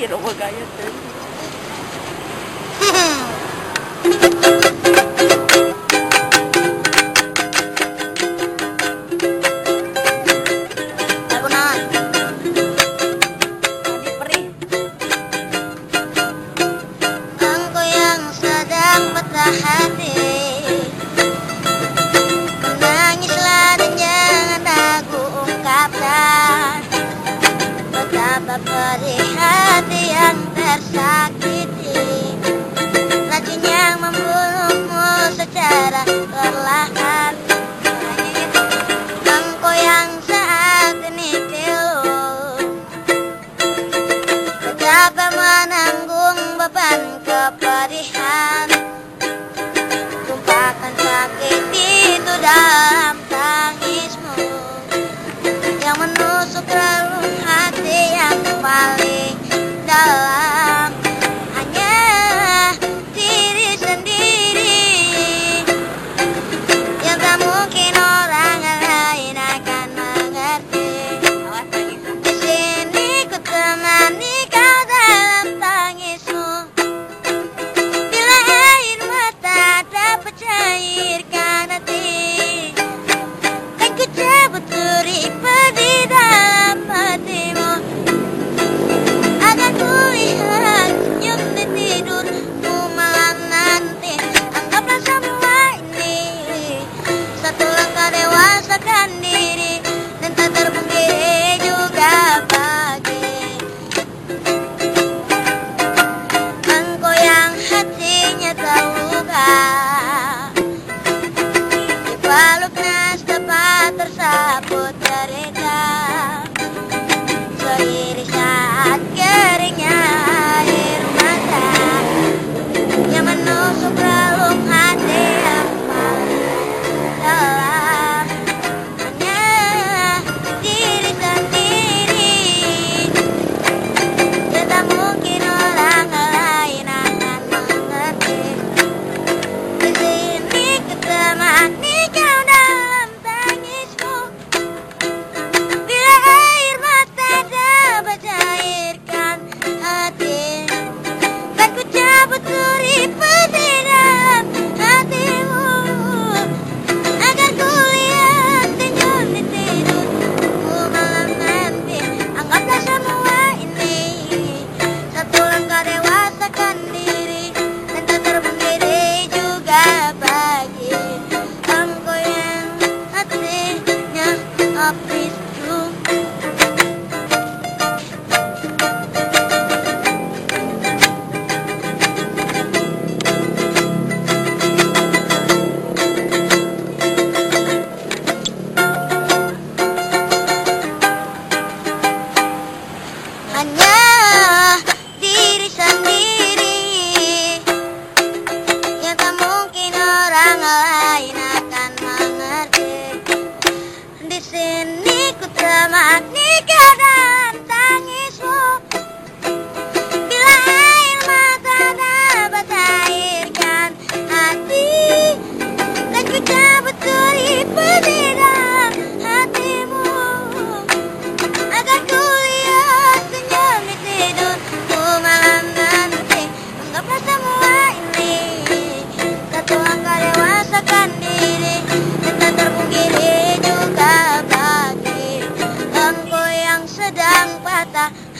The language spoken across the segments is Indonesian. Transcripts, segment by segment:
Quiero volver a Bapak perih hati yang tersakiti. 加啊 please.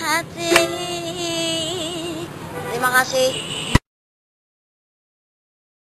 hati. Terima kasih.